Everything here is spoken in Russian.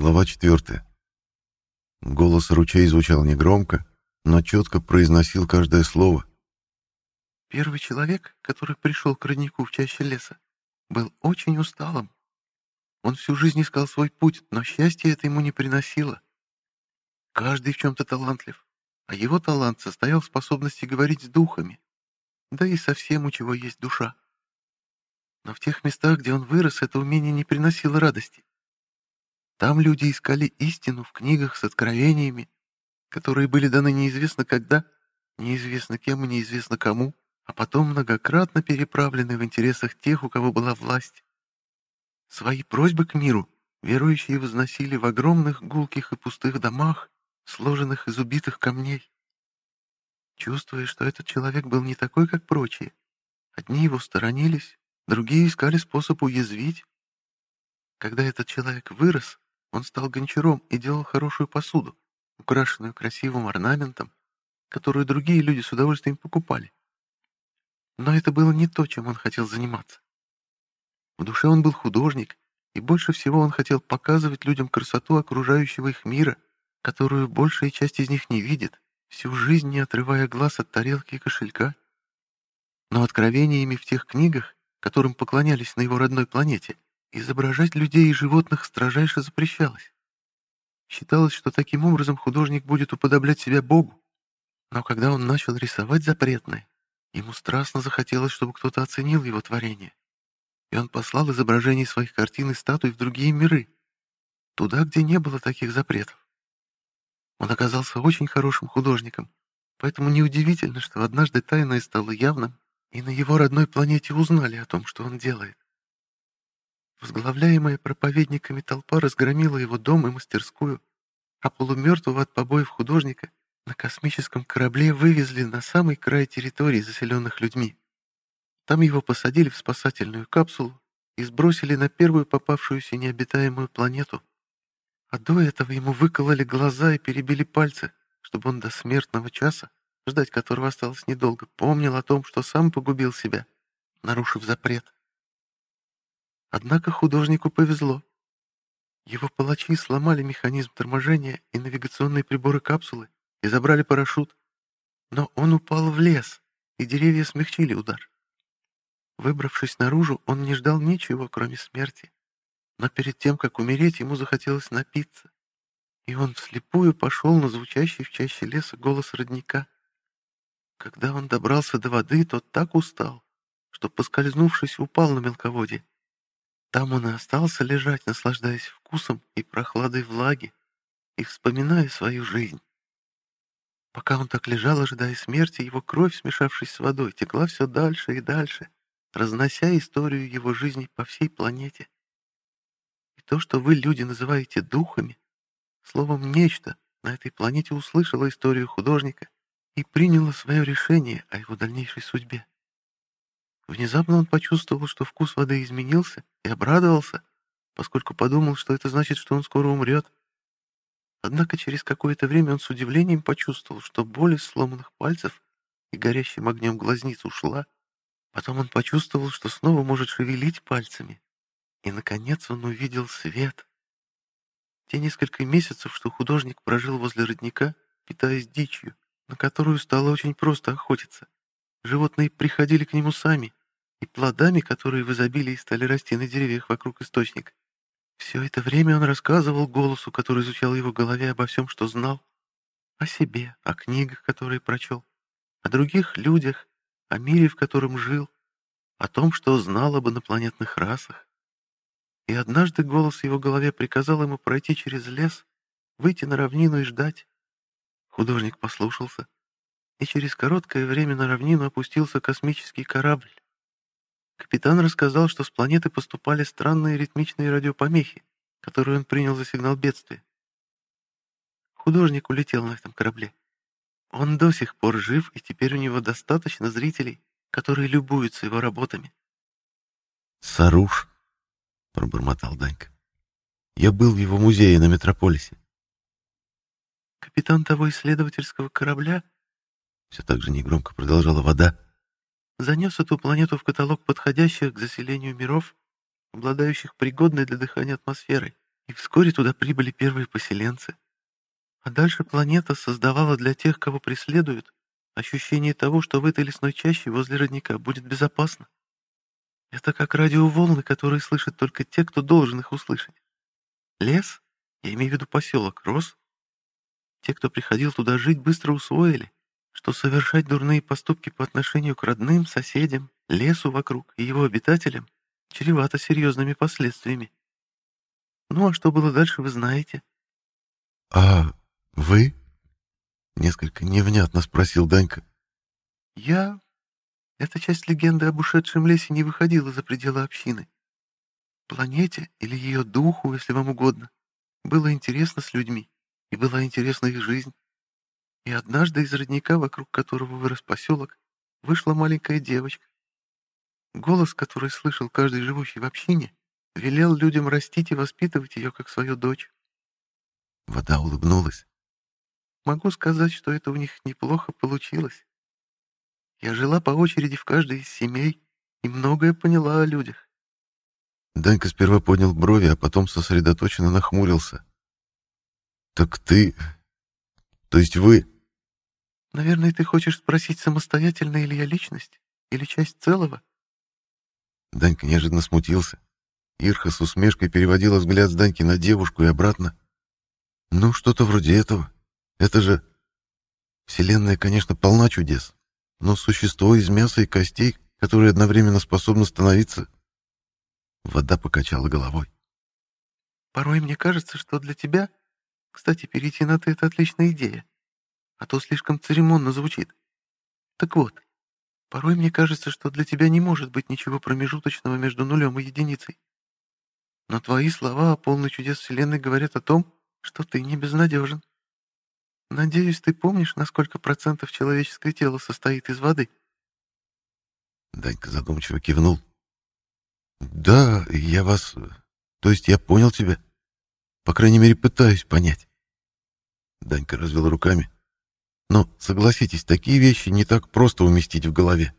Глава 4. Голос ручей звучал негромко, но четко произносил каждое слово. Первый человек, который пришел к роднику в чаще леса, был очень усталым. Он всю жизнь искал свой путь, но счастье это ему не приносило. Каждый в чем-то талантлив, а его талант состоял в способности говорить с духами, да и со всем, у чего есть душа. Но в тех местах, где он вырос, это умение не приносило радости. Там люди искали истину в книгах с откровениями, которые были даны неизвестно когда, неизвестно кем и неизвестно кому, а потом многократно переправлены в интересах тех, у кого была власть. Свои просьбы к миру верующие возносили в огромных гулких и пустых домах, сложенных из убитых камней. Чувствуя, что этот человек был не такой, как прочие, одни его сторонились, Другие искали способ уязвить. Когда этот человек вырос, он стал гончаром и делал хорошую посуду, украшенную красивым орнаментом, которую другие люди с удовольствием покупали. Но это было не то, чем он хотел заниматься. В душе он был художник, и больше всего он хотел показывать людям красоту окружающего их мира, которую большая часть из них не видит, всю жизнь не отрывая глаз от тарелки и кошелька. Но откровениями в тех книгах которым поклонялись на его родной планете, изображать людей и животных строжайше запрещалось. Считалось, что таким образом художник будет уподоблять себя Богу. Но когда он начал рисовать запретное, ему страстно захотелось, чтобы кто-то оценил его творение. И он послал изображения своих картин и статуй в другие миры, туда, где не было таких запретов. Он оказался очень хорошим художником, поэтому неудивительно, что однажды тайное стало явным, и на его родной планете узнали о том, что он делает. Возглавляемая проповедниками толпа разгромила его дом и мастерскую, а полумертвого от побоев художника на космическом корабле вывезли на самый край территории, заселенных людьми. Там его посадили в спасательную капсулу и сбросили на первую попавшуюся необитаемую планету. А до этого ему выкололи глаза и перебили пальцы, чтобы он до смертного часа ждать которого осталось недолго, помнил о том, что сам погубил себя, нарушив запрет. Однако художнику повезло. Его палачи сломали механизм торможения и навигационные приборы капсулы и забрали парашют. Но он упал в лес, и деревья смягчили удар. Выбравшись наружу, он не ждал ничего, кроме смерти. Но перед тем, как умереть, ему захотелось напиться. И он вслепую пошел на звучащий в чаще леса голос родника — когда он добрался до воды, тот так устал, что, поскользнувшись, упал на мелководье. Там он и остался лежать, наслаждаясь вкусом и прохладой влаги и вспоминая свою жизнь. Пока он так лежал, ожидая смерти, его кровь, смешавшись с водой, текла все дальше и дальше, разнося историю его жизни по всей планете. И то, что вы, люди, называете духами, словом «нечто», на этой планете услышало историю художника — и приняло свое решение о его дальнейшей судьбе. Внезапно он почувствовал, что вкус воды изменился, и обрадовался, поскольку подумал, что это значит, что он скоро умрет. Однако через какое-то время он с удивлением почувствовал, что боль из сломанных пальцев и горящим огнем глазниц ушла. Потом он почувствовал, что снова может шевелить пальцами. И, наконец, он увидел свет. Те несколько месяцев, что художник прожил возле родника, питаясь дичью, на которую стало очень просто охотиться. Животные приходили к нему сами, и плодами, которые в изобилии стали расти на деревьях вокруг источника. Все это время он рассказывал голосу, который изучал его голове обо всем, что знал. О себе, о книгах, которые прочел, о других людях, о мире, в котором жил, о том, что знал об инопланетных расах. И однажды голос в его голове приказал ему пройти через лес, выйти на равнину и ждать. Художник послушался, и через короткое время на равнину опустился космический корабль. Капитан рассказал, что с планеты поступали странные ритмичные радиопомехи, которые он принял за сигнал бедствия. Художник улетел на этом корабле. Он до сих пор жив, и теперь у него достаточно зрителей, которые любуются его работами. «Саруш», — пробормотал Данька. «Я был в его музее на Метрополисе. Капитан того исследовательского корабля, все так же негромко продолжала вода, занес эту планету в каталог подходящих к заселению миров, обладающих пригодной для дыхания атмосферой И вскоре туда прибыли первые поселенцы. А дальше планета создавала для тех, кого преследуют, ощущение того, что в этой лесной чаще возле родника будет безопасно. Это как радиоволны, которые слышат только те, кто должен их услышать. Лес, я имею в виду поселок, рос. Те, кто приходил туда жить, быстро усвоили, что совершать дурные поступки по отношению к родным, соседям, лесу вокруг и его обитателям чревато серьезными последствиями. Ну а что было дальше, вы знаете. «А вы?» — несколько невнятно спросил Данька. «Я эта часть легенды об ушедшем лесе не выходила за пределы общины. Планете или ее духу, если вам угодно, было интересно с людьми, и была интересна их жизнь. И однажды из родника, вокруг которого вырос поселок, вышла маленькая девочка. Голос, который слышал каждый живущий в общине, велел людям растить и воспитывать ее как свою дочь. Вода улыбнулась. Могу сказать, что это у них неплохо получилось. Я жила по очереди в каждой из семей и многое поняла о людях. Данька сперва поднял брови, а потом сосредоточенно нахмурился. «Так ты... То есть вы...» «Наверное, ты хочешь спросить, самостоятельно или я личность? Или часть целого?» Данька неожиданно смутился. Ирха с усмешкой переводила взгляд с Даньки на девушку и обратно. «Ну, что-то вроде этого. Это же... Вселенная, конечно, полна чудес, но существо из мяса и костей, которое одновременно способно становиться... Вода покачала головой. Порой мне кажется, что для тебя... Кстати, перейти на «ты» — это отличная идея. А то слишком церемонно звучит. Так вот, порой мне кажется, что для тебя не может быть ничего промежуточного между нулем и единицей. Но твои слова о полной чудес Вселенной говорят о том, что ты не безнадежен. Надеюсь, ты помнишь, на сколько процентов человеческое тело состоит из воды?» Данька задумчиво кивнул. «Да, я вас... То есть я понял тебя. По крайней мере, пытаюсь понять». Данька развел руками. «Но, согласитесь, такие вещи не так просто уместить в голове.